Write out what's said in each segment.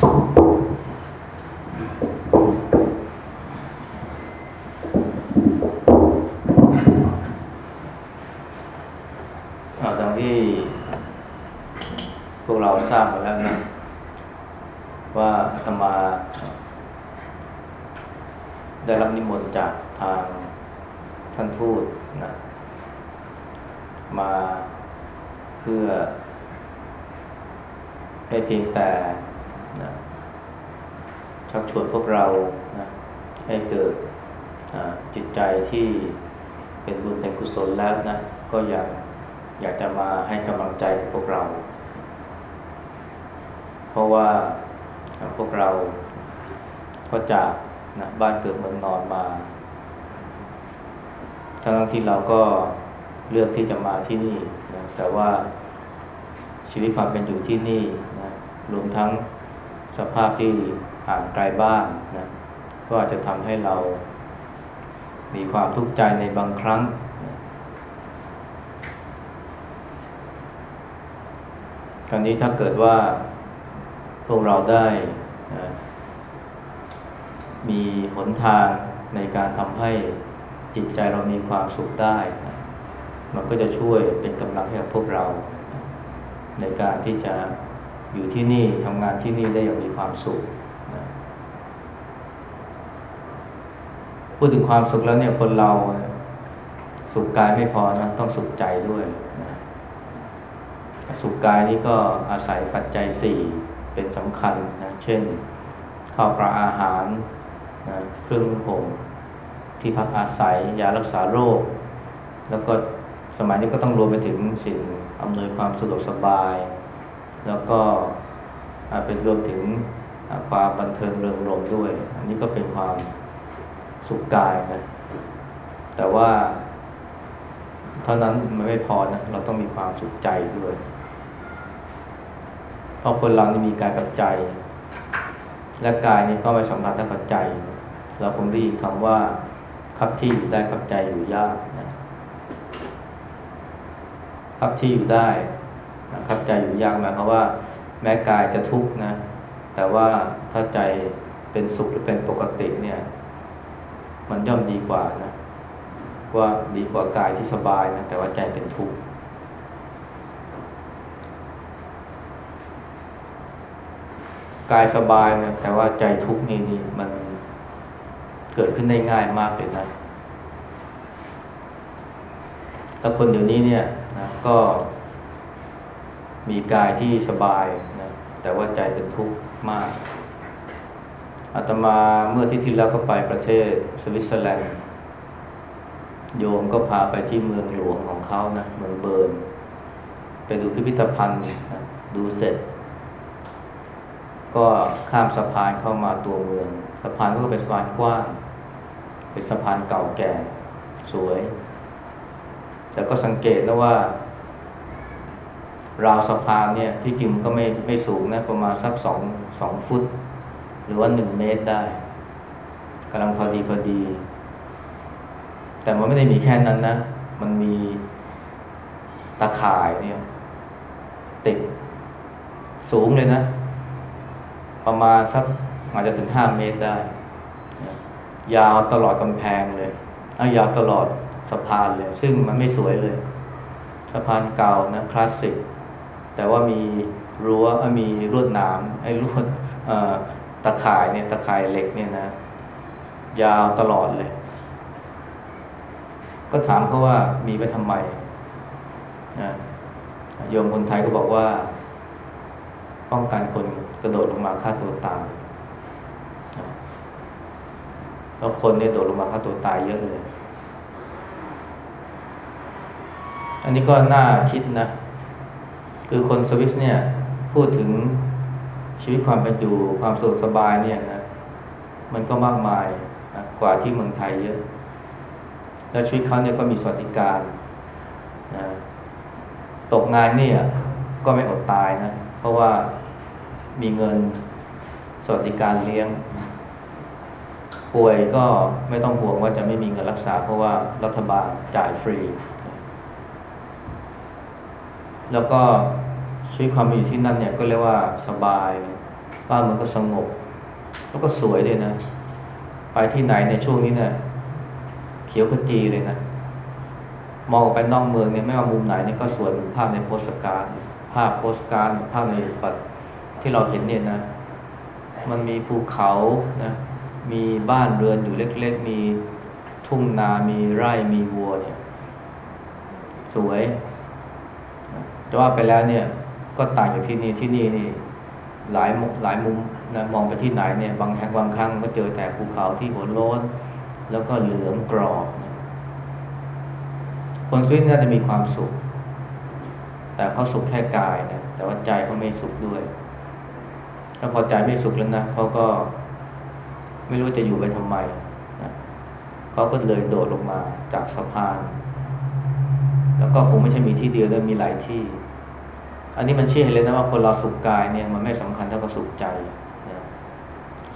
เอาดังที่ พวกเราทราบมาแล้วนะว่าอาตมา ได้รับนิมนต์จากทางท่านทูตนะมาเพื่อไม่เพียงแต่ ชักชวนพวกเรานะให้เกิดจิตใจที่เป็นบุญเป็นกุศลแล้วนะ ก็อยากอยากจะมาให้กำลังใจพวกเรา เพราะว่าพวกเราก็จากนะบ้านเกิดเมืองนอนมา ทั้งที่เราก็เลือกที่จะมาที่นี่นะแต่ว่าชีวิตความเป็นอยู่ที่นี่นะรวมทั้งสภาพที่ ห่างไกลบ้านนะก็อาจจะทำให้เรา มีความทุกข์ใจในบางครั้งนะคราวนี้ถ้าเกิดว่าพวกเราได้นะมีหนทางในการทำให้จิตใจเรามีความสุขได้นะมันก็จะช่วยเป็นกำลังให้กับพวกเรา ในการที่จะอยู่ที่นี่ทำงานที่นี่ได้อย่างมีความสุขนะ พูดถึงความสุขแล้วเนี่ยคนเราสุขกายไม่พอนะต้องสุขใจด้วยนะสุขกายนี่ก็อาศัยปัจจัยสี่เป็นสำคัญนะเช่นข้าวปลาอาหารนะเครื่องนุ่งห่มที่พักอาศัยยารักษาโรค แล้วก็สมัยนี้ก็ต้องรวมไปถึงสิ่งอำนวยความสะดวกสบาย แล้วก็เป็นรวมถึงความบันเทิงเริงรมด้วย อันนี้ก็เป็นความ สุขกายนะแต่ว่า เท่านั้นมันไม่พอนะเราต้องมีความสุขใจด้วย เพราะคนเรานี่มีกายกับใจ และกายนี่ก็ไม่สัมพันธ์กับใจ เราคงได้ยินคำว่าคับที่อยู่ได้คับใจอยู่ยากนะครับที่อยู่ได้นะครับใจอยู่ยากหมายความว่า แม้กายจะทุกข์นะ แต่ว่าถ้าใจเป็นสุขหรือเป็นปกติเนี่ย มันย่อมดีกว่านะว่าดีกว่ากายที่สบายนะแต่ว่าใจเป็นทุกข์กายสบายนะแต่ว่าใจทุกข์นี่นี่มันเกิดขึ้นได้ง่ายมากเลยนะแล้วคนเดี๋ยวนี้เนี่ยนะก็มีกายที่สบายนะแต่ว่าใจเป็นทุกข์มาก อาตมาเมื่อที่ที่แล้วก็ไปประเทศสวิตเซอร์แลนด์ โยมก็พาไปที่เมืองหลวงของเขานะ เมืองเบิร์น ไปดูพิพิธภัณฑ์นะดูเสร็จ ก็ข้ามสะพานเข้ามาตัวเมือง สะพานก็เป็นสะพานกว้าง เป็นสะพานเก่าแก่สวย แต่ก็สังเกตนะว่าราวสะพานเนี่ยที่จริงก็ไม่ไม่สูงนะประมาณสักสองสองฟุต รือว่าหนึ่งเมตรได้กำลังพอดีพอดี แต่มันไม่ได้มีแค่นั้นนะ มันมีตาข่ายเนี่ยติดสูงเลยนะ ประมาณสักอาจจะถึงห้าเมตรได้ ยาวตลอดกำแพงเลยเอายาวตลอดสะพานเลย ซึ่งมันไม่สวยเลย สะพานเก่านะคลาสสิกแต่ว่ามีรั้วมีรวดหนามไอ้รวด ตะข่ายเนี่ยตะข่ายเหล็กเนี่ยนะ ยาวตลอดเลย ก็ถามเขาว่ามีไว้ทำไมนะโยมคนไทยก็บอกว่า ป้องกันคนกระโดดลงมาฆ่าตัวตายแล้วคนเนี่ยโดดลงมาฆ่าตัวตายเยอะเลย อันนี้ก็น่าคิดนะ คือคนสวิสเนี่ยพูดถึง ชีวิตความเป็นอยู่ความสุขสบายเนี่ยนะมันก็มากมายนะกว่าที่เมืองไทยเยอะ แล้วชีวิตเขาเนี่ยก็มีสวัสดิการนะตกงานเนี่ยก็ไม่อดตายนะ เพราะว่ามีเงินสวัสดิการเลี้ยง ป่วยก็ไม่ต้องห่วงว่าจะไม่มีเงินรักษา เพราะว่ารัฐบาลจ่ายฟรี แล้วก็ ชีวิตความเป็นอยู่ที่นั่นเนี่ยก็เรียกว่าสบายบ้านเมืองก็สงบ แล้วก็สวยด้วยนะ ไปที่ไหนในช่วงนี้เนี่ยเขียวขจีเลยนะ มองออกไปนอกเมืองเนี่ยไม่ว่ามุมไหนเนี่ยก็สวยเหมือนภาพในโปสการ์ดภาพโปสการ์ดภาพในปัดที่เราเห็นเนี่ยนะ มันมีภูเขานะมีบ้านเรือนอยู่เล็ก ๆ มีทุ่งนา มีไร่ มีวัวเนี่ย สวยแต่ว่าไปแล้วเนี่ย ก็ต่างจากที่นี่ที่นี่นี่หลายหลายมุมนะมองไปที่ไหนเนี่ยบางแห่งบางครั้งก็เจอแต่ภูเขาที่หัวโล้นแล้วก็เหลืองกรอบนะคนสวิตน่าจะมีความสุข แต่เขาสุขแค่กายนะแต่ว่าใจเขาไม่สุขด้วยแล้วพอใจไม่สุขแล้วนะเขาก็ไม่รู้จะอยู่ไปทำไมนะเขาก็เลยโดดลงมาจากสะพาน แล้วก็คงไม่ใช่มีที่เดียวแล้วมีหลายที่ อันนี้มันชี้ให้เลยนะว่าคนเราสุขกายเนี่ยมันไม่สำคัญเท่ากับสุขใจนะ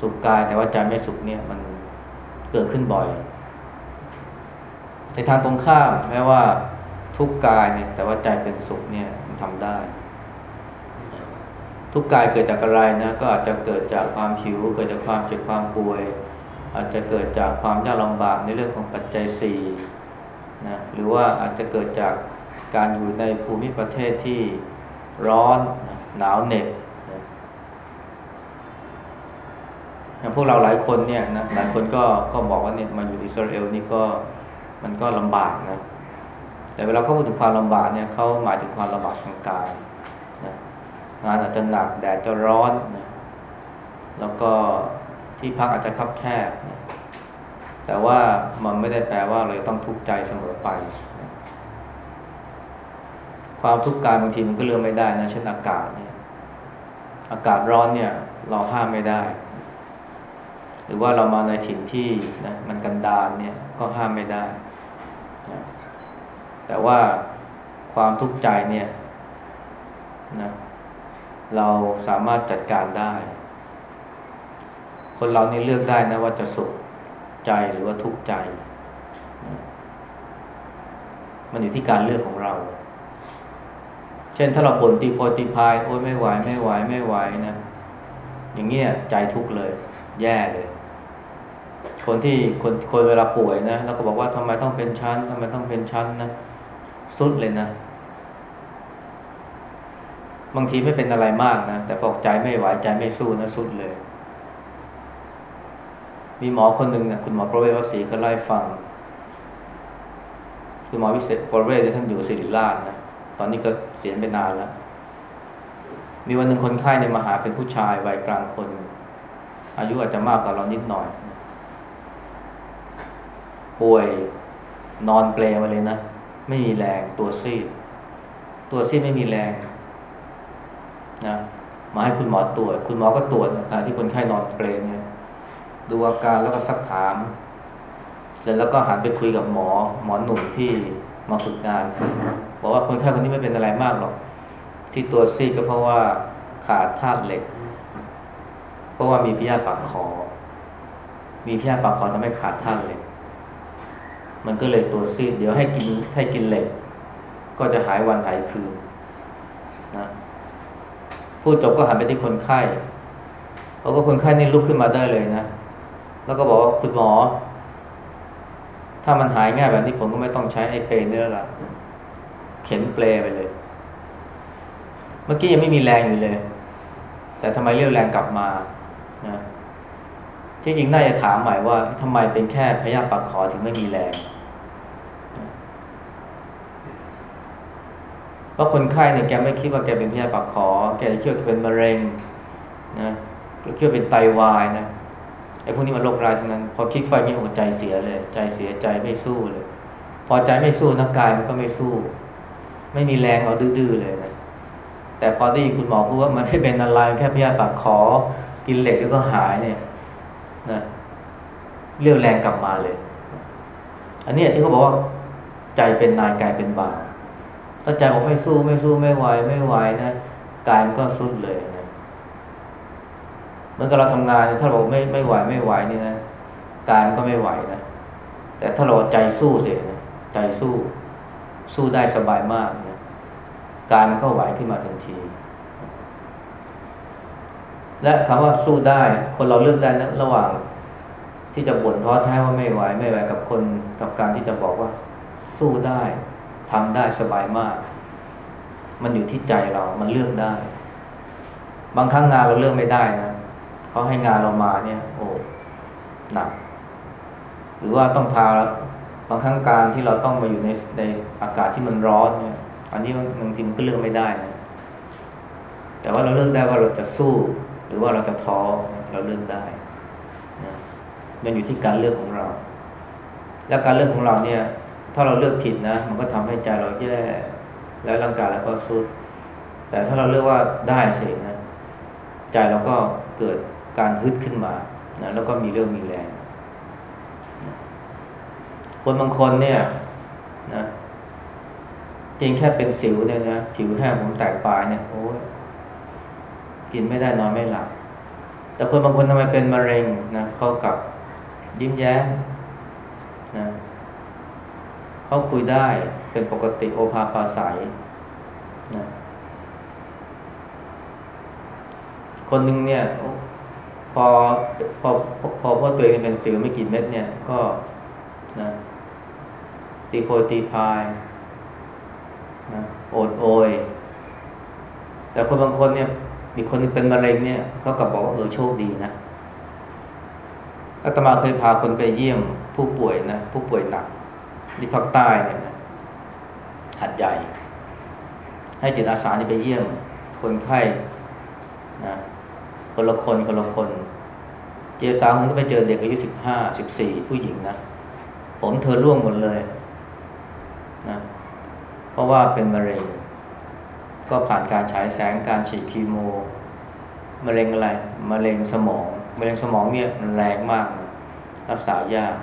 สุขกายแต่ว่าใจไม่สุขเนี่ยมันเกิดขึ้นบ่อย ในทางตรงข้ามแม้ว่าทุกกายเนี่ยแต่ว่าใจเป็นสุขเนี่ยมันทำได้ ทุกกายเกิดจากอะไรนะก็อาจจะเกิดจากความหิว เกิดจากความเจ็บความป่วย อาจจะเกิดจากความยากลำบากในเรื่องของปัจจัยสี่นะหรือว่าอาจจะเกิดจากการอยู่ในภูมิประเทศที่ ร้อนนะหนาวเหน็บนะพวกเราหลายคนเนี่ยนะหลายคนก็ก็บอกว่าเนี่ยมาอยู่อิสราเอลนี่ก็มันก็ลำบากนะแต่เวลาเขาพูดถึงความลำบากเนี่ยเขาหมายถึงความลำบากทางกายนะงานอาจจะหนักแดดจะร้อนนะแล้วก็ที่พักอาจจะคับแคบนะแต่ว่ามันไม่ได้แปลว่าเราต้องทุกข์ใจเสมอไปนะ ความทุกข์กายบางทีมันก็เลือกไม่ได้นะเช่นอากาศเนี่ยอากาศร้อนเนี่ย เราห้ามไม่ได้ หรือว่าเรามาในถิ่นที่นะมันกันดารเนี่ยก็ห้ามไม่ได้นะแต่ว่าความทุกข์ใจเนี่ยนะเราสามารถจัดการได้ คนเรานี่เลือกได้นะว่าจะสุขใจหรือว่าทุกข์ใจ มันอยู่ที่การเลือกของเรา เช่นถ้าเราบ่นตีโพตีพายโอ้ยไม่ไหวไม่ไหวไม่ไหวนะ อย่างเงี้ยใจทุกข์เลย แย่เลย คนที่คนคนเวลาป่วยนะแล้วก็บอกว่าทำไมต้องเป็นชั้นทำไมต้องเป็นชั้นนะสุดเลยนะ บางทีไม่เป็นอะไรมากนะ แต่พอกใจไม่ไหวใจไม่สู้นะสุดเลย มีหมอคนหนึ่งนะคุณหมอประเวศวสีเขาเล่าให้ฟังคุณหมอวิเศษประเวศท่านอยู่ศิริราชนะ ตอนนี้ก็เสียไปนานแล้ว มีวันหนึ่งคนไข้เนี่ยมาหาเป็นผู้ชายวัยกลางคน อายุอาจจะมากกว่าเรานิดหน่อย ป่วยนอนเปลมาเลยนะ ไม่มีแรงตัวซีด ตัวซีดไม่มีแรงนะมาให้คุณหมอตรวจ คุณหมอก็ตรวจนะที่คนไข้นอนเปลเนี่ยดูอาการแล้วก็ซักถาม เสร็จแล้วก็หันไปคุยกับหมอ หมอหนุ่มที่มาฝึกงาน บอกว่าคนไข้คนนี้ไม่เป็นอะไรมากหรอก ที่ตัวซีดก็เพราะว่าขาดธาตุเหล็ก เพราะว่ามีพยาธิปากคอ มีพยาธิปากคอทำให้ขาดธาตุเหล็ก มันก็เลยตัวซีดเดี๋ยวให้กินให้กินเหล็ก ก็จะหายวันหายคืนนะพูดจบก็หันไปที่คนไข้เขาก็คนไข้นี่ลุกขึ้นมาได้เลยนะ แล้วก็บอกว่าคุณหมอ ถ้ามันหายง่ายแบบนี้ผมก็ไม่ต้องใช้ไอ้เปรนี่แล้วล่ะ เข็นเปลไปเลย เมื่อกี้ยังไม่มีแรงอยู่เลย แต่ทำไมเรียวแรงกลับมานะที่จริงน่าจะถามใหม่ว่าทำไมเป็นแค่พยาธิปากคอถึงไม่มีแรงเพราะคนไข้เนี่ยแกไม่คิดว่าแกเป็นพยาธิปากคอแกคิดว่าแกเป็นมะเร็งนะหรือคิดว่าเป็นไตาวายนะไอ้พวกนี้มันโรคร้ายทั้งนั้น พอคิดไปนี่หัวใจเสียเลย ใจเสียใจไม่สู้เลย พอใจไม่สู้นักกายมันก็ไม่สู้ ไม่มีแรงเอาดื้อเลยนะแต่พอได้ยินคุณหมอพูดว่ามันไม่เป็นอะไรแค่พยาธิปากคอกินเหล็กแล้วก็หายเนี่ยนะเรียวแรงกลับมาเลย อันนี้ที่เขาบอกว่าใจเป็นนายกายเป็นบ่าวถ้าใจบอกไม่สู้ไม่สู้ไม่ไหวไม่ไหวนะกายมันก็สุดเลยนะเหมือนกับเราทำงานถ้าเราไม่ไม่ไหวไม่ไหวนี่นะกายมันก็ไม่ไหวนะแต่ถ้าเราใจสู้เสียนะใจสู้ สู้ได้สบายมาก กายมันก็ไหวขึ้นมาทันที และคำว่าสู้ได้ คนเราเลือกได้นะระหว่างที่จะบ่นท้อแท้ว่าไม่ไหวไม่ไหวกับคนกับการที่จะบอกว่า สู้ได้ทำได้สบายมาก มันอยู่ที่ใจเรา มันเลือกได้ บางครั้งงานเราเลือกไม่ได้นะเขาให้งานเรามาเนี่ย โอ้หนักหรือว่าต้องพาบางครั้งการที่เราต้องมาอยู่ในในอากาศที่มันร้อนเนี่ย อันนี้บางทีมันก็เลือกไม่ได้นะแต่ว่าเราเลือกได้ว่าเราจะสู้ หรือว่าเราจะท้อเราเลือกได้นะมันอยู่ที่การเลือกของเรา และการเลือกของเราเนี่ย ถ้าเราเลือกผิดนะ มันก็ทำให้ใจเราแย่แล้วร่างกายเราก็สุด แต่ถ้าเราเลือกว่าได้สินะใจเราก็เกิดการฮึดขึ้นมานะแล้วก็มีเรื่องมีแรงคนบางคนเนี่ย เพียงแค่เป็นสิวเนี่ยนะผิวแห้งผมแตกปลายเนี่ยโอ้ยกินไม่ได้นอนไม่หลับแต่คนบางคนทำไมเป็นมะเร็งนะเขากับยิ้มแย้มนะเขาคุยได้เป็นปกติโอภาปาศัยนะคนหนึ่งเนี่ย พอพอพอพอตัวเองเป็นสิวไม่กี่เม็ดเนี่ย ก็นะตีโพยตีพาย นะโอดโอยแต่คนบางคนเนี่ย มีคนนึงเป็นมะเร็งเนี่ยเขากลับบอกว่าเออโชคดีนะอาตมาเคยพาคนไปเยี่ยมผู้ป่วยนะผู้ป่วยหนักที่ภาคใต้เนี่ยนะหัดใหญ่ ให้จิตอาสานี่ไปเยี่ยม คนไข้นะคนละคนคนละคนเจสาวคนก็ไปเจอเด็กอายุสิบห้าสิบสี่ผู้หญิงนะผมเธอร่วงหมดเลยนะ เพราะว่าเป็นมะเร็ง ก็ผ่านการฉายแสงการฉีดคีโมมะเร็งอะไรมะเร็งสมองมะเร็งสมองเนี่ยมันแรงมากรักษายาก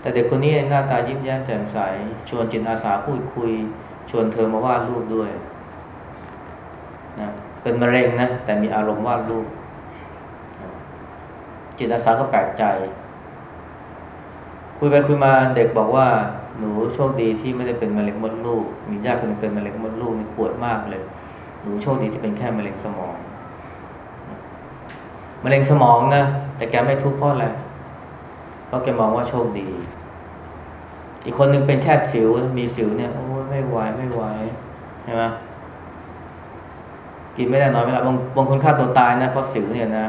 แต่เด็กคนนี้หน้าตายิ้มแย้มแจ่มใส ชวนจิตอาสาพูดคุย ชวนเธอมาวาดรูปด้วยนะเป็นมะเร็งนะแต่มีอารมณ์วาดรูป จิตอาสาก็แปลกใจ คุยไปคุยมาเด็กบอกว่า หนูโชคดีที่ไม่ได้เป็นมะเร็งมดลูก มีญาติคนหนึงเป็นมะเร็งมดลูกนี่ปวดมากเลย หนูโชคดีที่เป็นแค่มะเร็งสมองมะเร็งสมองนะแต่แกไม่ทุกข์เพราะอะไรเพราะแกมองว่าโชคดี อีกคนหนึ่งเป็นแค่สิวมีสิวเนี่ยโอ้ยไม่ไหวไม่ไหวใช่ไหมกินไม่ได้นอนไม่หลับบางบางคนฆ่าตัวตายนะเพราะสิวเนี่ยนะ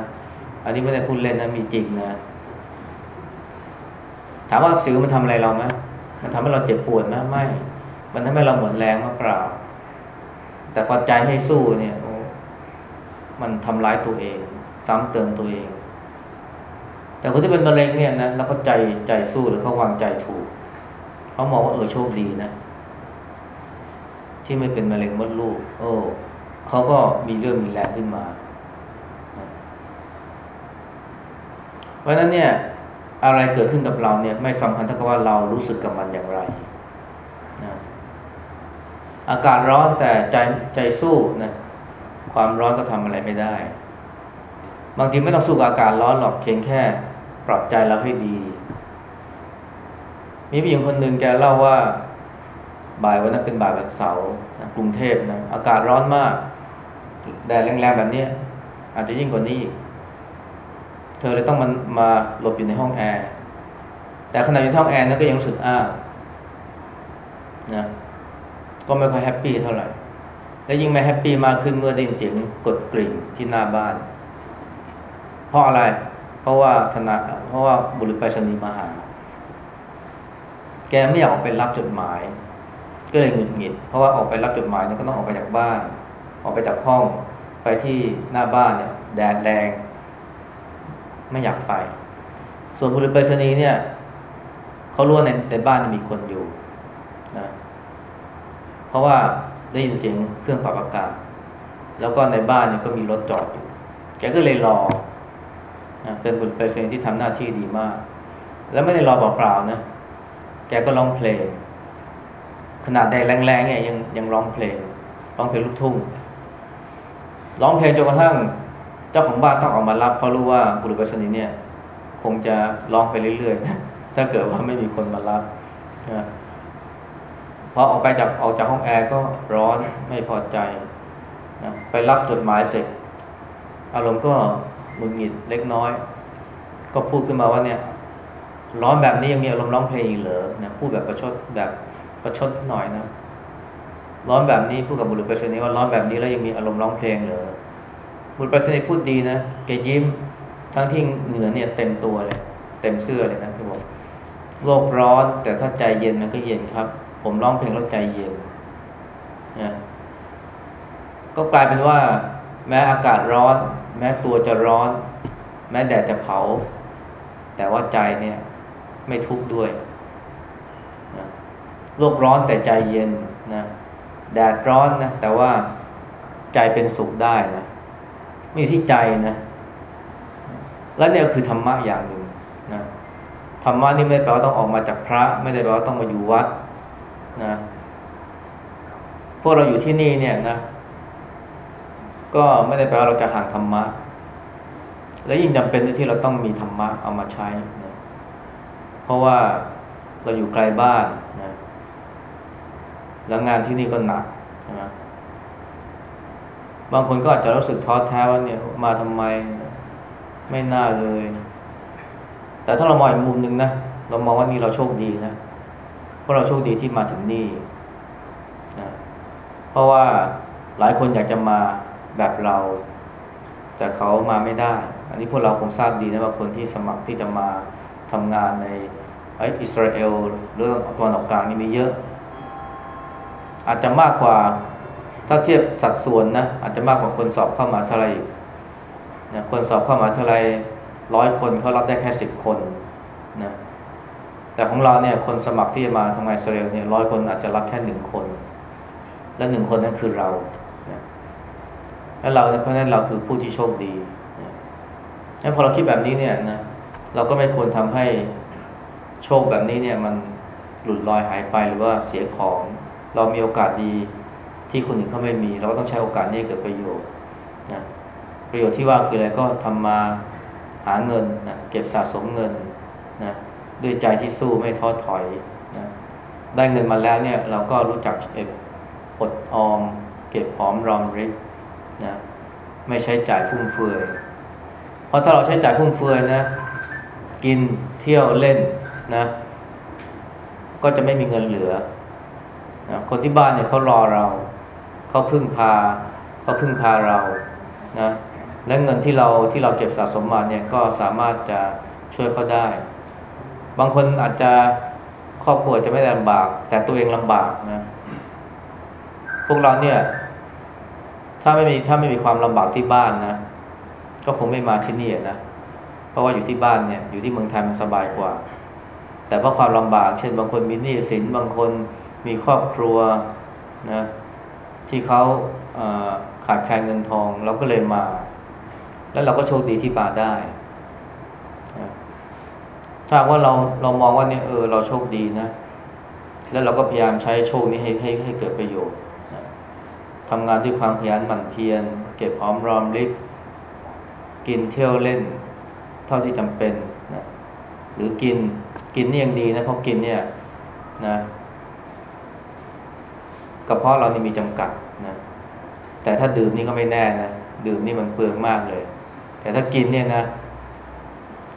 อันนี้ไม่ได้พูดเล่นนะมีจริงนะถามว่าสิวมันทำอะไรเราไหม มันทำให้เราเจ็บปวดไหมไม่ มันทำให้เราหมดแรงมากเปล่า แต่พอใจไม่สู้เนี่ยโอ้มันทำร้ายตัวเอง ซ้ำเติมตัวเอง แต่คนที่เป็นมะเร็งเนี่ยนะแล้วเขาใจใจสู้หรือเขาวางใจถูกเขามองว่าเออโชคดีนะ ที่ไม่เป็นมะเร็งมดลูก โอ้เขาก็มีเรื่องมีแรงขึ้นมาเพราะนั้นเนี่ย อะไรเกิดขึ้นกับเราเนี่ยไม่สำคัญเท่ากับว่าเรารู้สึกกับมันอย่างไรนะอากาศร้อนแต่ใจใจสู้นะความร้อนก็ทำอะไรไม่ได้ บางทีไม่ต้องสู้กับอากาศร้อนหรอกเพียงแค่ ปรับใจเราให้ดี มีผู้หญิงคนหนึ่งแกเล่าว่า บ่ายวันนั้นเป็นบ่ายวันเสาร์นะกรุงเทพนะอากาศร้อนมากแดดแรงๆแบบนี้อาจจะยิ่งกว่านี้อีก เธอเลยต้องมันมาหลบอยู่ในห้องแอร์ แต่ขณะอยู่ในห้องแอร์นั้นก็ยังรู้สึกอ้าวนะก็ไม่ค่อย happy เท่าไหร่ และยิ่งไม่ happy มากขึ้นเมื่อได้ยินเสียงกดกริ่งที่หน้าบ้าน เพราะอะไร เพราะว่าธนาเพราะว่าบุรุษไปรษณีย์มาหา แกไม่อยากออกไปรับจดหมาย ก็เลยหงุดหงิด เพราะว่าออกไปรับจดหมายเนี่ยก็ต้องออกไปจากบ้าน ออกไปจากห้อง ไปที่หน้าบ้านเนี่ยแดดแรง ไม่อยากไป ส่วนบุรุษไปรษณีย์เนี่ยเขารู้ว่าในในบ้านมีคนอยู่นะเพราะว่าได้ยินเสียงเครื่องปรับอากาศแล้วก็ในบ้านเนี่ยก็มีรถจอดอยู่ แกก็เลยรอนะเป็นบุรุษไปรษณีย์ที่ทำหน้าที่ดีมาก แล้วไม่ได้รอเปล่าๆนะแกก็ร้องเพลง ขนาดแดดแรงๆเนี่ยยังยังร้องเพลงร้องเพลงลูกทุ่งร้องเพลงจนกระทั่ง เจ้าของบ้านต้องออกมารับเพราะรู้ว่าบุรุษไปรษณีย์เนี่ย คงจะร้องไปเรื่อยๆถ้าเกิดว่าไม่มีคนมารับนะพอออกไปจากออกจากห้องแอร์ก็ร้อนไม่พอใจนะไปรับจดหมายเสร็จ อารมณ์ก็หงุดหงิดเล็กน้อย ก็พูดขึ้นมาว่าเนี่ย ร้อนแบบนี้ยังมีอารมณ์ร้องเพลงอีกเหรอนะพูดแบบประชดแบบประชดหน่อยนะ ร้อนแบบนี้พูดกับบุรุษไปรษณีย์ว่าร้อนแบบนี้แล้วยังมีอารมณ์ร้องเพลงเหรอ บุรุษไปรษณีย์พูดดีนะแกยิ้มทั้งที่เหงื่อเนี่ยเต็มตัวเลย เต็มเสื้อเลยนะที่บอกโลกร้อน แต่ถ้าใจเย็นมันก็เย็นครับ ผมร้องเพลงแล้วใจเย็นนะก็กลายเป็นว่า แม้อากาศร้อน แม้ตัวจะร้อน แม้แดดจะเผา แต่ว่าใจเนี่ย ไม่ทุกข์ด้วยนะโลกร้อนแต่ใจเย็นนะแดดร้อนนะแต่ว่าใจเป็นสุขได้นะ ไม่อยู่ที่ใจนะ และเนี่ยคือธรรมะอย่างหนึ่งนะธรรมะนี่ไม่ได้แปลว่าต้องออกมาจากพระ ไม่ได้แปลว่าต้องมาอยู่วัดนะพวกเราอยู่ที่นี่เนี่ยนะ ก็ไม่ได้แปลว่าเราจะห่างธรรมะ และยิ่งจำเป็นที่เราต้องมีธรรมะเอามาใช้นะเพราะว่าเราอยู่ไกลบ้านนะแล้วงานที่นี่ก็หนักนะ บางคนก็อาจจะรู้สึกท้อแท้ว่าเนี่ยมาทำไมไม่น่าเลย แต่ถ้าเรามองอีกมุมหนึ่งนะเรามองว่านี่เราโชคดีนะเพราะเราโชคดีที่มาถึงนี่นะเพราะว่าหลายคนอยากจะมาแบบเรา แต่เขามาไม่ได้ อันนี้พวกเราคงทราบดีนะว่าคนที่สมัครที่จะมาทำงานในอิสราเอลหรือตะวันออกกลางนี่มีเยอะ อาจจะมากกว่า ถ้าเทียบสัดส่วนนะอาจจะมากกว่าคนสอบเข้ามาเท่าไรนะคนสอบเข้ามาเท่าไรร้อยคนเขารับได้แค่สิบคนนะแต่ของเราเนี่ยคนสมัครที่จะมาทำงานอิสราเอลเนี่ยร้อยคนอาจจะรับแค่หนึ่งคน และหนึ่งคนนั้นคือเรานะและเราเพราะนั้นเราคือผู้ที่โชคดีนะงั้นพอเราคิดแบบนี้เนี่ยนะเราก็ไม่ควรทำให้โชคแบบนี้เนี่ยมันหลุดลอยหายไปหรือว่าเสียของ เรามีโอกาสดี ที่คนอื่นเขาไม่มี เราก็ต้องใช้โอกาสนี้เกิดประโยชน์นะประโยชน์ที่ว่าคืออะไรก็ทำมาหาเงินนะเก็บสะสมเงินนะด้วยใจที่สู้ไม่ท้อถอยนะได้เงินมาแล้วเนี่ยเราก็รู้จักเก็บอดออม เก็บหอมรอมริบนะไม่ใช้จ่ายฟุ่มเฟือยเพราะถ้าเราใช้จ่ายฟุ่มเฟือยนะ กินเที่ยวเล่นนะก็จะไม่มีเงินเหลือนะคนที่บ้านเนี่ยเขารอเรา เขาพึ่งพาเขาพึ่งพาเรานะและเงินที่เราที่เราเก็บสะสมมาเนี่ยก็สามารถจะช่วยเขาได้ บางคนอาจจะครอบครัวจะไม่ลำบาก แต่ตัวเองลำบากนะพวกเราเนี่ย ถ้าไม่มีถ้าไม่มีความลำบากที่บ้านนะก็คงไม่มาที่นี่นะเพราะว่าอยู่ที่บ้านเนี่ยอยู่ที่เมืองไทยมันสบายกว่า แต่เพราะความลำบาก เช่น บางคนมีหนี้สินบางคนมีครอบครัวนะ ที่เขาขาดแคลนเงินทองเราก็เลยมา แล้วเราก็โชคดีที่มาได้ถ้าว่าเราเรามองว่าเนี่ยเออเราโชคดีนะ แล้วเราก็พยายามใช้โชคนี้ให้ให้ให้เกิดประโยชน์ทำงานด้วยความขยันหมั่นเพียรเก็บหอมรอมริบกินเที่ยวเล่น เท่าที่จำเป็นนะหรือกินกินนี่ยังดีนะเพราะกินเนี่ยนะ กระเพาะเรานี่มีจำกัดนะแต่ถ้าดื่มนี่ก็ไม่แน่นะดื่มนี่มันเปลืองมากเลย แต่ถ้ากินเนี่ยนะ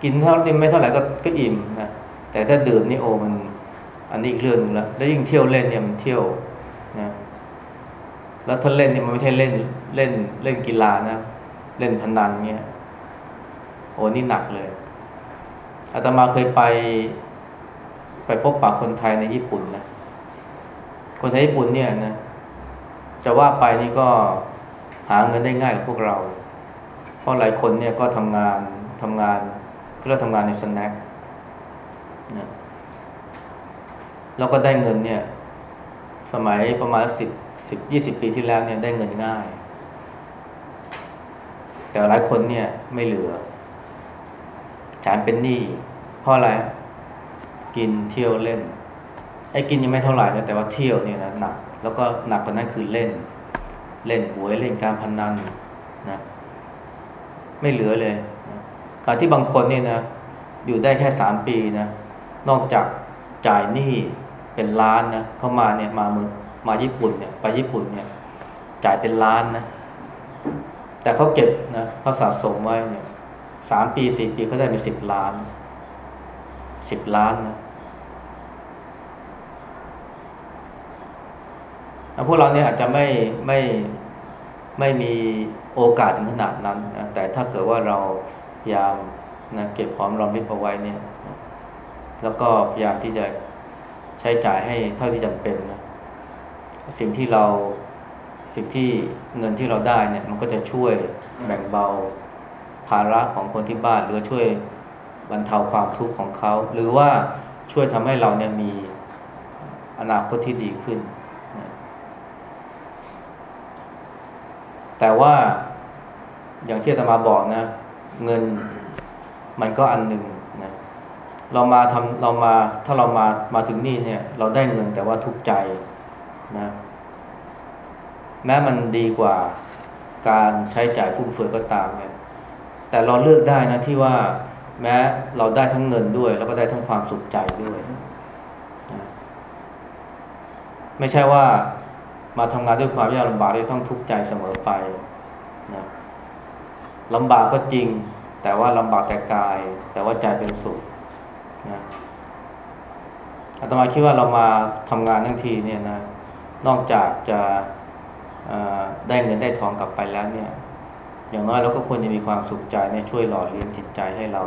กินเท่าไม่เท่าไหร่ก็ก็อิ่มนะแต่ถ้าดื่มนี่โอ้มัน อันนี้อีกเรื่องหนึงแล้วแล้วยิ่งเที่ยวเล่นเนี่ยมันเที่ยวนะแล้วถ้าเล่นเนี่ยมันไม่ใช่เล่นเล่นเล่นกีฬานะเล่นพนันเนี่ยโอ้นี่หนักเลยอาตมาเคยไป ไปพบปะคนไทยในญี่ปุ่นนะ คนไทยญี่ปุ่นเนี่ยนะ จะว่าไปนี่ก็หาเงินได้ง่ายกว่าพวกเรา เพราะหลายคนเนี่ยก็ทำงานทำงานก็เรียกทำงานในสแน็คนะแล้วก็ได้เงินเนี่ย สมัยประมาณสิบสิบยี่สิบปีที่แล้วเนี่ยได้เงินง่าย แต่หลายคนเนี่ยไม่เหลือแถมเป็นหนี้เพราะอะไร กินเที่ยวเล่น ไอ้กินยังไม่เท่าไหร่นะแต่ว่าเที่ยวเนี่ยนะหนัก แล้วก็หนักกว่านั้นคือเล่น เล่นหวยเล่นการพนันนะไม่เหลือเลยนะการที่บางคนเนี่ยนะอยู่ได้แค่สามปีนะนอกจากจ่ายหนี้เป็นล้านนะเข้ามาเนี่ยมาเมืองมาญี่ปุ่นเนี่ยไปญี่ปุ่นเนี่ยจ่ายเป็นล้านนะแต่เขาเก็บนะเขาสะสมไว้เนี่ยสามปีสี่ปีเขาได้มีสิบล้านสิบล้านนะ พวกเราเนี่ยอาจจะไม่ไม่ไม่มีโอกาสถึงขนาดนั้นนะแต่ถ้าเกิดว่าเราพยายามนะเก็บหอมรอมริบเอาไว้เนี่ยแล้วก็พยายามที่จะใช้จ่ายให้เท่าที่จำเป็นนะสิ่งที่เราสิ่งที่เงินที่เราได้เนี่ย มันก็จะช่วยแบ่งเบาภาระของคนที่บ้าน หรือช่วยบรรเทาความทุกข์ของเขา หรือว่าช่วยทำให้เราเนี่ยมีอนาคตที่ดีขึ้นนะ แต่ว่าอย่างที่อาตมาบอกนะ เงินมันก็อันหนึ่งนะเรามาทำเรามาถ้าเรามามาถึงนี่เนี่ย เราได้เงินแต่ว่าทุกใจนะ แม้มันดีกว่าการใช้จ่ายฟุ่มเฟือยก็ตามเนี่ยแต่เราเลือกได้นะที่ว่าแม้เราได้ทั้งเงินด้วย แล้วก็ได้ทั้งความสุขใจด้วยนะไม่ใช่ว่า มาทำงานด้วยความยากลำบากด้วยต้องทุกข์ใจเสมอไปนะลำบากก็จริง แต่ว่าลำบากแต่กาย แต่ว่าใจเป็นสุขนะอาตมาคิดว่าเรามาทำงานทั้งทีเนี่ยนะนอกจากจะได้เงินได้ทองกลับไปแล้วเนี่ย อย่างน้อยเราก็ควรจะมีความสุขใจในช่วยหล่อเลี้ยงจิตใจให้เรา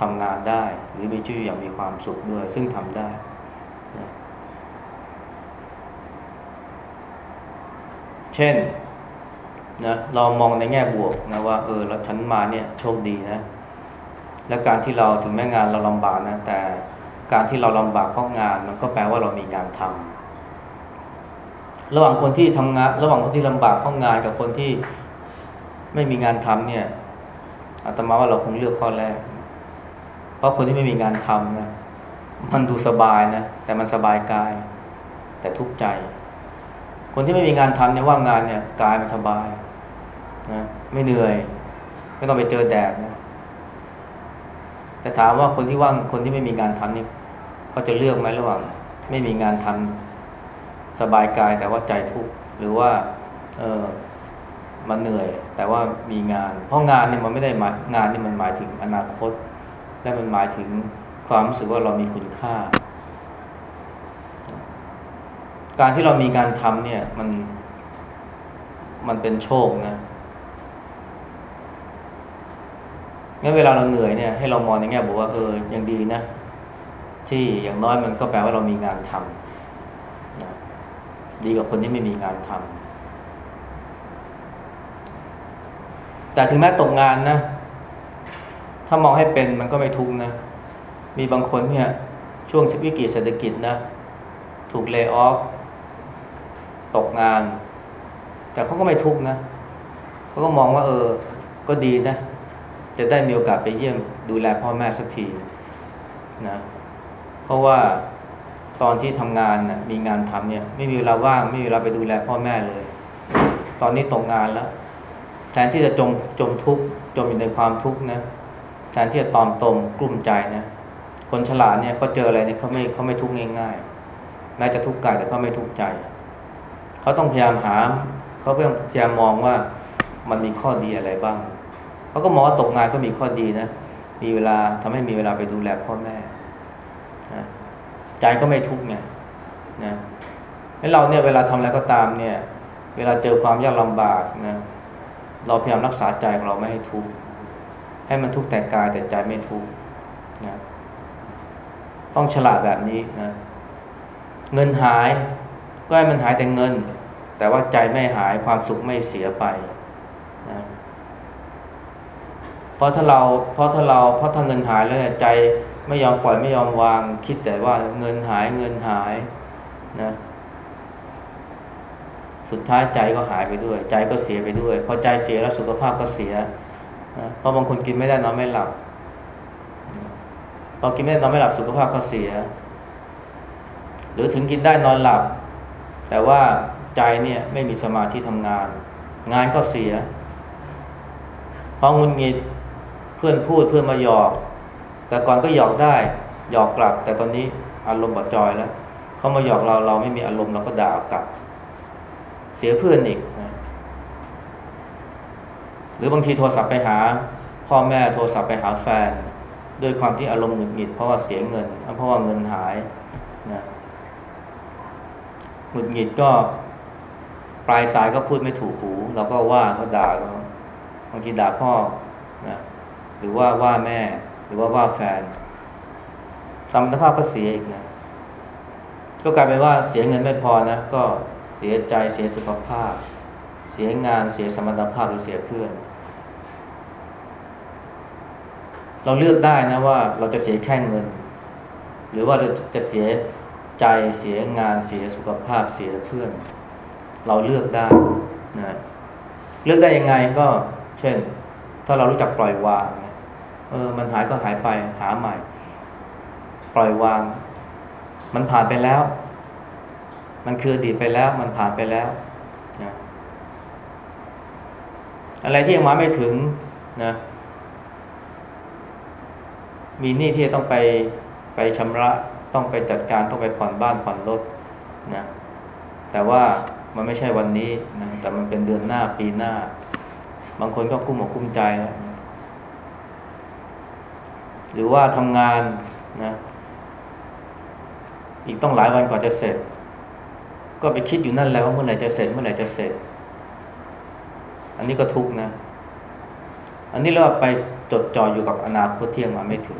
ทำงานได้ หรือมีชีวิตอย่างมีความสุขด้วย ซึ่งทำได้นะ เช่นนะเรามองในแง่บวกนะว่าเออเราฉันมาเนี่ยโชคดีนะ และการที่เราถึงแม้งานเราลำบากนะ แต่การที่เราลำบากเพราะงาน มันก็แปลว่าเรามีงานทำระหว่างคนที่ทำงาน ระหว่างคนที่ลำบากเพราะงานกับคนที่ไม่มีงานทำเนี่ยอาตมาว่าเราคงเลือกข้อแรก เพราะคนที่ไม่มีงานทำนะมันดูสบายนะ แต่มันสบายกาย แต่ทุกข์ใจ คนที่ไม่มีงานทำเนี่ยว่างงานเนี่ยกายมันสบายนะไม่เหนื่อย ไม่ต้องไปเจอแดดนะแต่ถามว่าคนที่ว่างคนที่ไม่มีงานทำนี่เขาจะเลือกไหมระหว่าง ไม่มีงานทำสบายกายแต่ว่าใจทุกข์หรือว่า เออมันเหนื่อย แต่ว่ามีงาน เพราะงานเนี่ยมันไม่ได้หมายงานนี่มันหมายถึงอนาคต และมันหมายถึงความรู้สึกว่าเรามีคุณค่า การที่เรามีการทำเนี่ยมันมันเป็นโชคนะงั้นเวลาเราเหนื่อยเนี่ยให้เรามองในแง่บอกว่าเออยังดีนะ ที่อย่างน้อยมันก็แปลว่าเรามีงานทำนะดีกว่าคนที่ไม่มีงานทำแต่ถึงแม้ตกงานนะ ถ้ามองให้เป็นมันก็ไม่ทุกนะ มีบางคนเนี่ยช่วงวิกฤตเศรษฐกิจนะ ถูกเลิกออฟ ตกงาน แต่เขาก็ไม่ทุกนะเขาก็มองว่า เออ ก็ดีนะ จะได้มีโอกาสไปเยี่ยมดูแลพ่อแม่สักทีนะ เพราะว่าตอนที่ทำงานนะมีงานทำเนี่ย ไม่มีเวลาว่าง ไม่มีเวลาไปดูแลพ่อแม่เลย ตอนนี้ตกงานแล้ว แทนที่จะจมจมทุกข์จมอยู่ในความทุกข์นะแทนที่จะตอมตมกลุ้มใจนะคนฉลาดเนี่ยเขาเจออะไรเนี่ยเขาไม่เขาไม่ทุกข์ง่ายๆแม้จะทุกข์กายแต่เขาไม่ทุกข์ใจ เขาต้องพยายามหา เขาพยายามมองว่ามันมีข้อดีอะไรบ้าง เขาก็มองว่าตกงานก็มีข้อดีนะ มีเวลาทำให้มีเวลาไปดูแลพ่อแม่นะใจก็ไม่ทุกข์ไงนะให้เราเนี่ยเวลาทำอะไรก็ตามเนี่ย เวลาเจอความยากลำบากนะ เราพยายามรักษาใจของเราไม่ให้ทุกข์ ให้มันทุกข์แต่กายแต่ใจไม่ทุกข์นะ ต้องฉลาดแบบนี้นะ เงินหาย ก็ให้มันหายแต่เงิน แต่ว่าใจไม่หายความสุขไม่เสียไปนะเพราะถ้าเราเพราะถ้าเราเพราะถ้าเงินหายแล้วใจไม่ยอมปล่อยไม่ยอมวาง คิดแต่ว่าเงินหายเงินหายนะสุดท้ายใจก็หายไปด้วย ใจก็เสียไปด้วย พอใจเสียแล้วสุขภาพก็เสียนะเพราะบางคนกินไม่ได้นอนไม่หลับพอกินไม่ได้นอนไม่หลับสุขภาพก็เสีย หรือถึงกินได้นอนหลับ แต่ว่าใจเนี่ยไม่มีสมาธิทำงาน งานก็เสียพองุนงิดเพื่อนพูดเพื่อนมาหยอก แต่ก่อนก็หยอกได้หยอกกลับ แต่ตอนนี้อารมณ์บดจอยแล้วเขามาหยอกเราเราไม่มีอารมณ์เราก็ด่ากลับ เสียเพื่อนอีกนะหรือบางทีโทรศัพท์ไปหา พ่อแม่โทรศัพท์ไปหาแฟน ด้วยความที่อารมณ์หงุดหงิด เพราะว่าเสียเงินเพราะว่าเงินหายนะ หงุดหงิดก็ปลายสายก็พูดไม่ถูกหูเราก็ว่าเขาด่าเขาบางทีด่าพ่อนะหรือว่าว่าแม่ หรือว่าว่าแฟนสมรรถภาพก็เสียอีกนะก็กลายเป็นว่าเสียเงินไม่พอนะ ก็เสียใจเสียสุขภาพ เสียงานเสียสมรรถภาพหรือเสียเพื่อน เราเลือกได้นะว่าเราจะเสียแค่เงิน หรือว่าเราจะเสีย ใจเสียงานเสียสุขภาพเสียเพื่อน เราเลือกได้นะเลือกได้ยังไงก็ เช่น ถ้าเรารู้จักปล่อยวางเออมันหายก็หายไปหาใหม่ ปล่อยวาง มันผ่านไปแล้ว มันคืออดีตไปแล้ว มันผ่านไปแล้วนะอะไรที่ยังมาไม่ถึงนะมีหนี้ที่ต้องไปไปชำระ ต้องไปจัดการต้องไปผ่อนบ้านผ่อนรถนะแต่ว่ามันไม่ใช่วันนี้นะแต่มันเป็นเดือนหน้าปีหน้า บางคนก็กุ้มอกกุ้มใจแล้วนะหรือว่าทำงานนะอีกต้องหลายวันก่อนจะเสร็จ ก็ไปคิดอยู่นั่นแหละว่าเมื่อไหร่จะเสร็จเมื่อไหร่จะเสร็จ อันนี้ก็ทุกนะ อันนี้เราไปจดจ่ออยู่กับอนาคตที่ยงมาไม่ถึง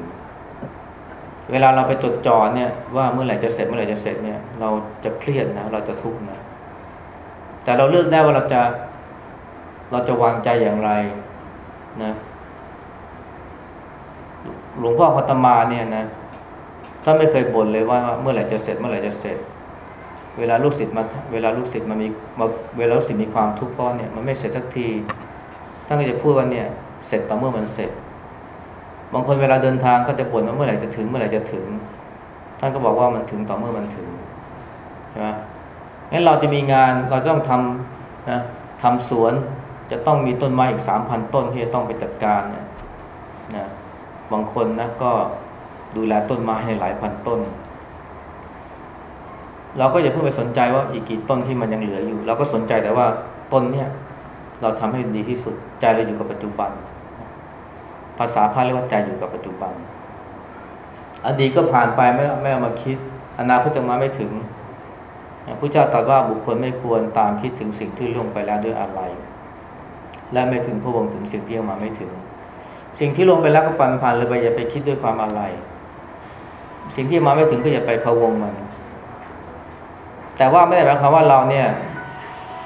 เวลาเราไปจดจ่อเนี่ยว่าเมื่อไหร่จะเสร็จเมื่อไหร่จะเสร็จเนี่ย เราจะเครียดนะเราจะทุกข์นะแต่เราเลือกได้ว่าเราจะเราจะวางใจอย่างไรนะหลวงพ่อพัตมาเนี่ยนะท่านไม่เคยบ่นเลยว่าเมื่อไหร่จะเสร็จเมื่อไหร่จะเสร็จ เวลาลูกศิษย์มาเวลาลูกศิษย์มันมีเวลาลูกศิษย์มีความทุกข์เพราะเนี่ยมันไม่เสร็จสักทีท่านก็จะพูดว่าเนี่ยเสร็จต่อเมื่อมันเสร็จ บางคนเวลาเดินทางก็จะบ่นว่าเมื่อไหร่จะถึงเมื่อไหร่จะถึง ท่านก็บอกว่ามันถึงต่อเมื่อมันถึงใช่ไหมงั้นเราจะมีงานเราต้องทำนะทำสวนจะต้องมีต้นไม้อีกสามพันต้นที่จะต้องไปจัดการนะนะบางคนนะก็ดูแลต้นไม้ให้หลายพันต้น เราก็อย่าเพิ่งไปสนใจว่าอีกกี่ต้นที่มันยังเหลืออยู่ เราก็สนใจแต่ว่าต้นเนี่ยเราทำให้ดีที่สุดใจเราอยู่กับปัจจุบัน ภาษาพาเรียกว่าใจอยู่กับปัจจุบัน อดีตก็ผ่านไปไม่ไม่เอามาคิด อนาคตจะมาไม่ถึงพระเจ้าตรัสว่าบุคคลไม่ควรตามคิดถึงสิ่งที่ล่วงไปแล้วด้วยอะไร และไม่พึงพะวงถึงสิ่งที่ยังมาไม่ถึง สิ่งที่ล่วงไปแล้วก็ปันผ่านเลยไปอย่าไปคิดด้วยความอะไร สิ่งที่มาไม่ถึงก็อย่าไปพะวงมัน แต่ว่าไม่ได้หมายความว่าเราเนี่ย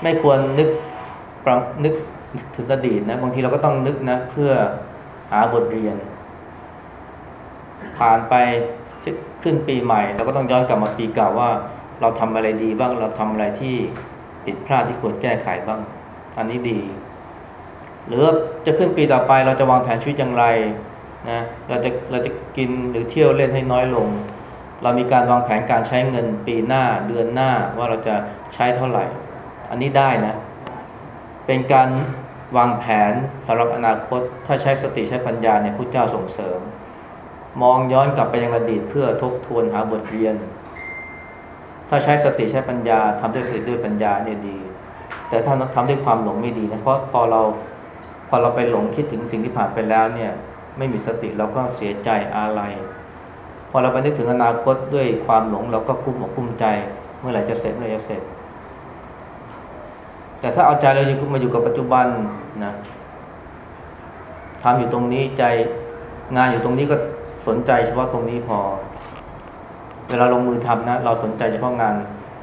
ไม่ควรนึกนึกถึงอดีตนะบางทีเราก็ต้องนึกนะ เพื่อาบทเรียน ผ่านไปขึ้นปีใหม่เราก็ต้องย้อนกลับมาปีเก่าว่า เราทำอะไรดีบ้างเราทำอะไรที่ผิดพลาดที่ควรแก้ไขบ้าง อันนี้ดี หรือจะขึ้นปีต่อไปเราจะวางแผนชีวิตอย่างไรนะเราจะเราจะกินหรือเที่ยวเล่นให้น้อยลง เรามีการวางแผนการใช้เงินปีหน้าเดือนหน้าว่าเราจะใช้เท่าไหร่ อันนี้ได้นะ เป็นการ วางแผนสำหรับอนาคต ถ้าใช้สติใช้ปัญญาเนี่ยพุทธเจ้าส่งเสริม มองย้อนกลับไปยังอดีตเพื่อทบทวนหาบทเรียน ถ้าใช้สติใช้ปัญญาทำด้วยสติด้วยปัญญาเนี่ยดี แต่ถ้าทำด้วยความหลงไม่ดีนะเพราะพอเราพอเราไปหลงคิดถึงสิ่งที่ผ่านไปแล้วเนี่ยไม่มีสติเราก็เสียใจอาลัยพอเราไปนึกถึงอนาคตด้วยความหลงเราก็กุ้มอกกุ้มใจ เมื่อไหร่จะเสร็จเมื่อไหร่จะเสร็จ แต่ถ้าเอาใจเราอยู่มาอยู่กับปัจจุบันนะทำอยู่ตรงนี้ใจงานอยู่ตรงนี้ก็สนใจเฉพาะตรงนี้พอ เวลาลงมือทำนะ เราสนใจเฉพาะงาน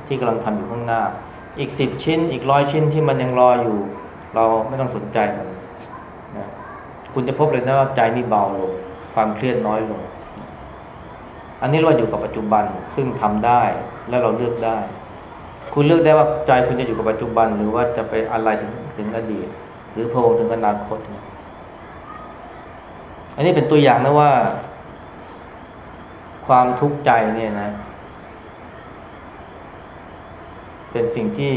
ที่กำลังทำอยู่ข้างหน้า อีกสิบชิ้น อีกร้อยชิ้นที่มันยังรออยู่ เราไม่ต้องสนใจมันนะคุณจะพบเลยนะว่าใจนี่เบาลง ความเครียดน้อยลง อันนี้เราอยู่กับปัจจุบันซึ่งทำได้และเราเลือกได้ คุณเลือกได้ว่าใจคุณจะอยู่กับปัจจุบัน หรือว่าจะไปอะไรถึงถึงอดีต หรือพงถึงอนาคตนะอันนี้เป็นตัวอย่างนะว่า ความทุกข์ใจเนี่ยนะ เป็นสิ่งที่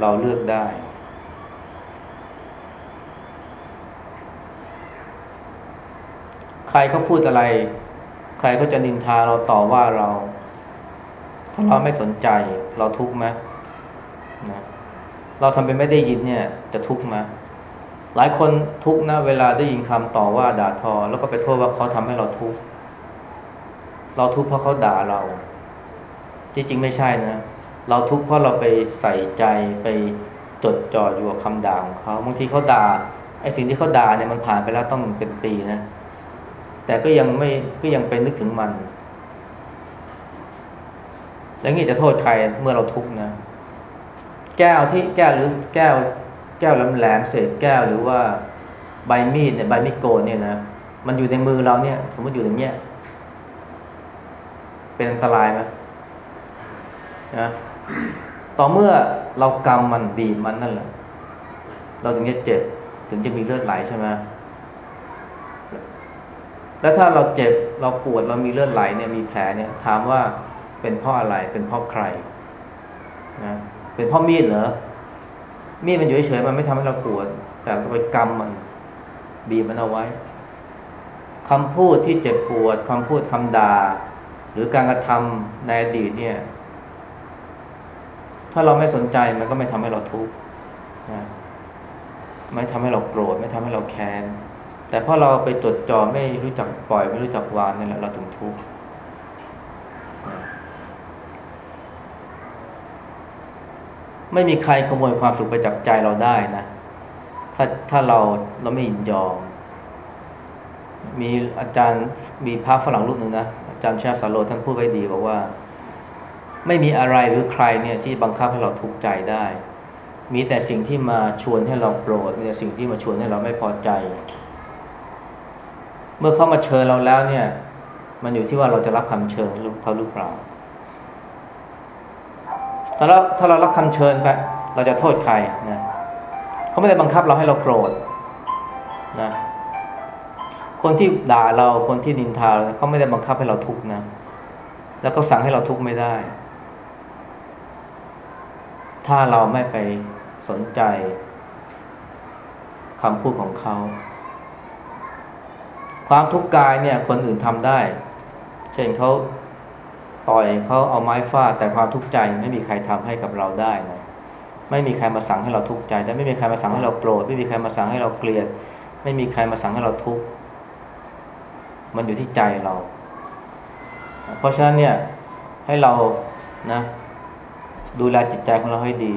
เราเลือกได้ ใครเขาพูดอะไร ใครเขาจะนินทาเราต่อว่าเรา ถ้าเราไม่สนใจเราทุกข์ไหมนะเราทำเป็นไม่ได้ยินเนี่ย จะทุกข์ไหมหลายคนทุกข์นะเวลาได้ยินคำต่อว่าด่าทอ แล้วก็ไปโทษว่าเขาทำให้เราทุกข์เราทุกข์เพราะเขาด่าเรา จริงๆไม่ใช่นะ เราทุกข์เพราะเราไปใส่ใจไปจดจ่ออยู่กับคำด่าของเขาบางทีเขาด่าไอ้สิ่งที่เขาด่าเนี่ยมันผ่านไปแล้วต้องเป็นปีนะ แต่ก็ยังไม่ก็ยังเป็นนึกถึงมัน แล้วนี่จะโทษใครเมื่อเราทุกข์นะ แก้วที่แก้วหรือแก้ว แก้วแหลมๆเศษแก้วหรือว่าใบมีดเนี่ยใบมีดโกนเนี่ยนะมันอยู่ในมือเราเนี่ย สมมติอยู่อย่างเงี้ยเป็นอันตรายไหมนะต่อเมื่อเรากำมันบีบมันนั่นแหละ เราถึงจะเจ็บ ถึงจะมีเลือดไหลใช่ไหมแล้วถ้าเราเจ็บเราปวดเรามีเลือดไหลเนี่ยมีแผลเนี่ย ถามว่า เป็นเพราะอะไร เป็นเพราะใครนะเป็นเพราะมีดเหรอ มีดมันอยู่เฉยๆมันไม่ทำให้เราปวด แต่เราไปกำมัน บีบมันเอาไว้คำพูดที่เจ็บปวดคำพูดคำด่าหรือการกระทำในอดีตเนี่ย ถ้าเราไม่สนใจมันก็ไม่ทำให้เราทุกข์นะไม่ทำให้เราโกรธ ไม่ทำให้เราแค้นแต่พอเราไปจดจ่อไม่รู้จักปล่อย ไม่รู้จักวางนี่แหละเราถึงทุกข์ ไม่มีใครขโมยความสุขไปจากใจเราได้นะ ถ้าถ้าเราเราไม่ยินยอม มีอาจารย์มีพระฝรั่งรูปหนึ่งนะ อาจารย์ชาสาโลท่านพูดไว้ดีบอกว่า ไม่มีอะไรหรือใครเนี่ยที่บังคับให้เราทุกข์ใจได้ มีแต่สิ่งที่มาชวนให้เราโกรธมีแต่สิ่งที่มาชวนให้เราไม่พอใจ เมื่อเขามาเชิญเราแล้วเนี่ย มันอยู่ที่ว่าเราจะรับคำเชิญหรือเขาหรือเปล่า ถ้าเราถ้าเรารับคำเชิญไป เราจะโทษใครนะเขาไม่ได้บังคับเราให้เราโกรธนะคนที่ด่าเราคนที่นินทาเราเขาไม่ได้บังคับให้เราทุกข์นะ แล้วก็สั่งให้เราทุกข์ไม่ได้ ถ้าเราไม่ไปสนใจคำพูดของเขา ความทุกข์กายเนี่ยคนอื่นทำได้ เช่นเขา ต่อยเขาเอาไม้ฟาดแต่ความทุกข์ใจไม่มีใครทำให้กับเราได้นะไม่มีใครมาสั่งให้เราทุกข์ใจแต่ไม่มีใครมาสั่งให้เราโกรธไม่มีใครมาสั่งให้เราเกลียด ไม่มีใครมาสั่งให้เราทุกข์มันอยู่ที่ใจเรา เพราะฉะนั้นเนี่ยให้เรานะดูแลจิตใจของเราให้ดี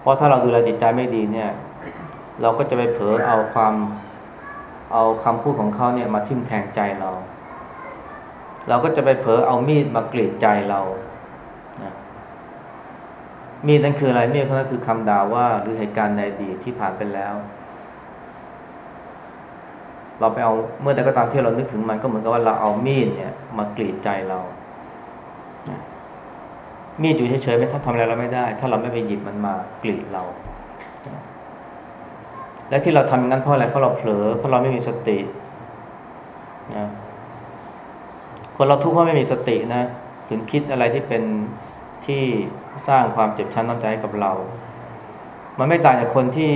เพราะถ้าเราดูแลจิตใจไม่ดีเนี่ย เราก็จะไปเผลอเอาความเอาคำพูดของเขาเนี่ยมาทิ่มแทงใจเรา เราก็จะไปเผลอเอามีดมากรีดใจเรานะมีดนั่นคืออะไรมีดนั่นคือคำด่าว่าหรือเหตุการณ์ในอดีตที่ผ่านไปแล้ว เราไปเอาเมื่อใดก็ตามที่เรานึกถึงมันก็เหมือนกับว่าเราเอามีดเนี่ยมากรีดใจเรามีดอยู่เฉยๆไม่ทำอะไรเราไม่ได้ ถ้าเราไม่ไปหยิบมันมากรีดเรา และที่เราทำอย่างนั้นเพราะอะไรเพราะเราเผลอเพราะเราไม่มีสตินะ คนเราทุกข์เพราะไม่มีสตินะ ถึงคิดอะไรที่เป็นที่สร้างความเจ็บช้ำน้ำใจให้กับเรา มันไม่ต่างจากคนที่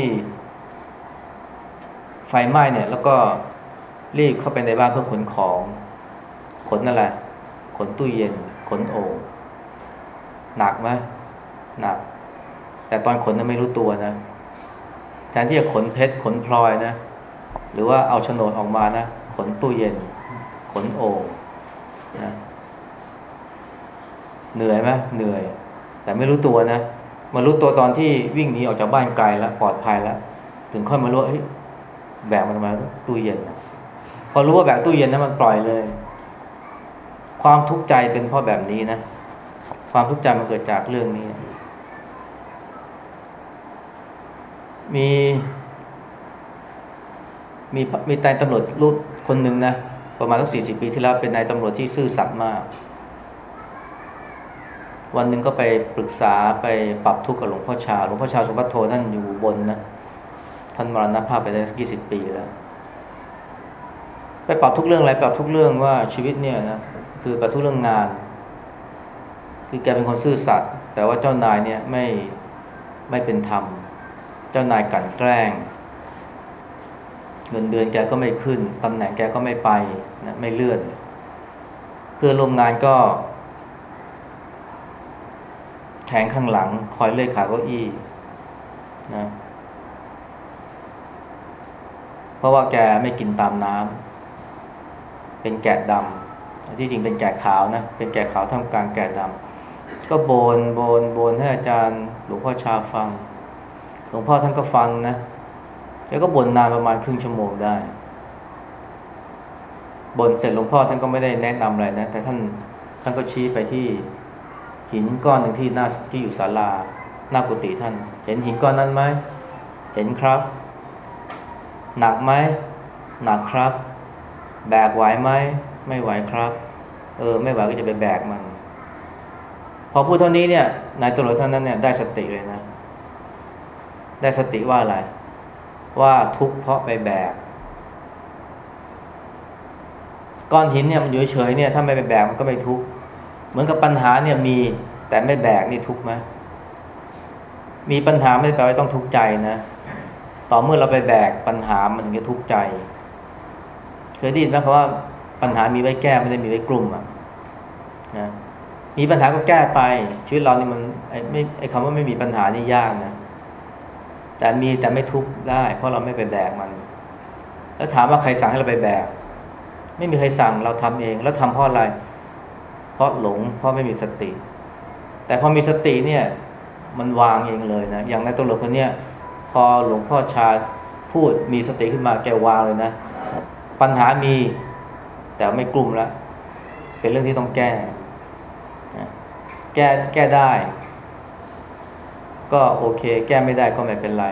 ไฟไหม้เนี่ย แล้วก็รีบเข้าไปในบ้านเพื่อขนของ ขนอะไรขนตู้เย็น ขนโอ่งหนักไหมหนัก แต่ตอนขนนั้นไม่รู้ตัวนะ แทนที่จะขนเพชรขนพลอยนะ หรือว่าเอาโฉนดออกมานะ ขนตู้เย็น ขนโอ่ง นะเหนื่อยไหมเหนื่อย แต่ไม่รู้ตัวนะมารู้ตัวตอนที่วิ่งหนีออกจากบ้านไกลแล้วปลอดภัยแล้ว ถึงค่อยมารู้เฮ้ยแบกมันทำไมตู้เย็นพอรู้ว่าแบกตู้เย็นนั้นมันปล่อยเลย ความทุกข์ใจเป็นเพราะแบบนี้นะความทุกข์ใจมันเกิดจากเรื่องนี้ มี มีมีนายตำรวจรูปคนหนึ่งนะ ประมาณสักสี่สิบปีที่แล้วเป็นนายตำรวจที่ซื่อสัตย์มาก วันหนึ่งก็ไปปรึกษาไปปรับทุกข์กับหลวงพ่อชาหลวงพ่อชาสุภัทโทท่านอยู่บนนะท่านมรณภาพไปได้ยี่สิบปีแล้วไปปรับทุกเรื่องอะไรปรับทุกเรื่องว่าชีวิตเนี่ยนะคือปรับทุกเรื่องงาน คือแกเป็นคนซื่อสัตย์แต่ว่าเจ้านายเนี่ยไม่ไม่เป็นธรรม เจ้านายกลั่นแกล้ง เงินเดือนแกก็ไม่ขึ้นตำแหน่งแกก็ไม่ไปนะไม่เลื่อน เพื่อนร่วมงานก็ แข็งข้างหลัง คอยเลื่อยขาเก้าอี้นะเพราะว่าแกไม่กินตามน้ำเป็นแกะดำที่จริงเป็นแกะขาวนะ เป็นแกะขาวท่ามกลางแกะดำก็โบนโบนโบนให้อาจารย์หลวงพ่อชาฟัง หลวงพ่อท่านก็ฟังนะ แล้วก็บ่นนานประมาณครึ่งชั่วโมงได้บ่นเสร็จหลวงพ่อท่านก็ไม่ได้แนะนำอะไรนะ แต่ท่านท่านก็ชี้ไปที่หินก้อนหนึ่งที่หน้าที่อยู่ศาลาหน้ากุฏิท่าน เห็นหินก้อนนั้นไหมเห็นครับ หนักไหมหนักครับ แบกไหวไหมไม่ไหวครับ เออ ไม่ไหวก็จะไปแบกมัน พอพูดเท่านี้เนี่ยนายตำรวจท่านนั้นเนี่ยได้สติเลยนะ ได้สติว่าอะไร ว่าทุกข์เพราะไปแบกก้อนหินเนี่ยมันอยู่เฉยเนี่ยถ้าไม่ไปแบกมันก็ไม่ทุกข์เหมือนกับปัญหาเนี่ยมีแต่ไม่แบกนี่ทุกข์ไหมมีปัญหาไม่ได้แปลว่าต้องทุกข์ใจนะต่อเมื่อเราไปแบกปัญหามันถึงจะทุกข์ใจเคยได้ยินไหมคำว่าปัญหามีไว้แก้ไม่ได้มีไว้กลุ่มอะนะมีปัญหาก็แก้ไป ชีวิตเรานี่มันไอ้ไม่ไอ้คำว่าไม่มีปัญหานี่ยากนะ แต่มีแต่ไม่ทุกข์ได้ เพราะเราไม่ไปแบกมัน แล้วถามว่าใครสั่งให้เราไปแบก ไม่มีใครสั่งเราทำเอง แล้วทำเพราะอะไร เพราะหลง เพราะไม่มีสติ แต่พอมีสติเนี่ย มันวางเองเลยนะ อย่างในตัวหลวงคนเนี้ยพอหลวงพ่อชาพูดมีสติขึ้นมาแกวางเลยนะ ปัญหามีแต่ไม่กลุ่มแล้ว เป็นเรื่องที่ต้องแก้ แก้แก้ได้ ก็โอเค แก้ไม่ได้ก็ไม่เป็นไร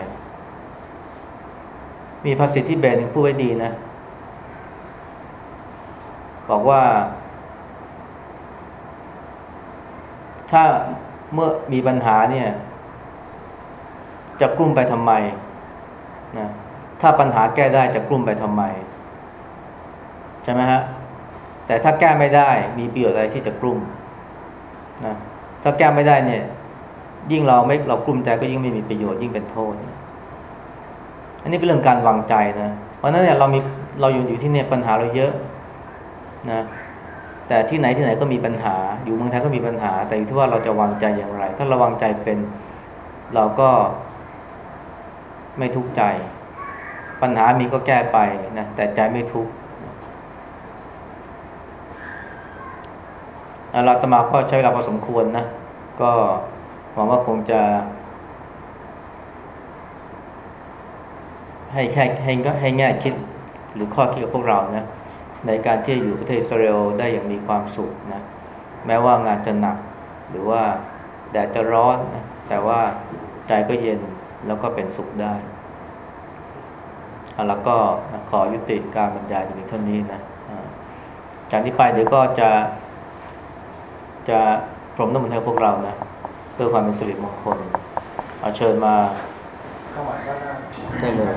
มีภาษิตที่เบนหนึ่งพูดไว้ดีนะ บอกว่า ถ้าเมื่อมีปัญหาเนี่ย จะกลุ้มไปทำไมนะถ้าปัญหาแก้ได้จะกลุ้มไปทำไม ใช่ไหมฮะ แต่ถ้าแก้ไม่ได้มีประโยชน์อะไรที่จะกลุ้มนะถ้าแก้ไม่ได้เนี่ย ยิ่งเราไม่เรากลุ้มใจก็ยิ่งไม่มีประโยชน์ยิ่งเป็นโทษ อันนี้เป็นเรื่องการวางใจนะเพราะฉะนั้นเนี่ยเรามีเราอยู่อยู่ที่เนี่ยปัญหาเราเยอะนะแต่ที่ไหนที่ไหนก็มีปัญหา อยู่เมืองไทยก็มีปัญหา แต่อยู่ที่ว่าเราจะวางใจอย่างไร ถ้าเราวางใจเป็นเราก็ไม่ทุกข์ใจ ปัญหามีก็แก้ไปนะแต่ใจไม่ทุกข์เราตมาก็ใช้เวลาพอสมควรนะก็ หวังว่าคงจะ ให้แค่ให้ก็ให้แง่คิดหรือข้อคิดกับพวกเรานะในการที่อยู่ประเทศอิสราเอลได้อย่างมีความสุขนะแม้ว่างานจะหนัก หรือว่าแดดจะร้อนนะแต่ว่าใจก็เย็นแล้วก็เป็นสุขได้แล้วก็ขอยุติการบรรยายจะมีเท่านี้นะจากนี้ไปเดี๋ยวก็จะจะพรมน้ำมันให้พวกเรานะ เพื่อความเป็นสิริมงคลเอาเชิญมาได้เลย